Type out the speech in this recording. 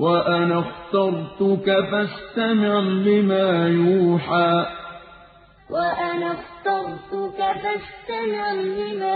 وَأَنَا اخْتَرْتُكَ فَاسْتَمِعْ لِمَا يُوحَىٰ. وَأَنَا اخْتَرْتُكَ فَاسْتَمِعْ لِمَا يُوحَىٰ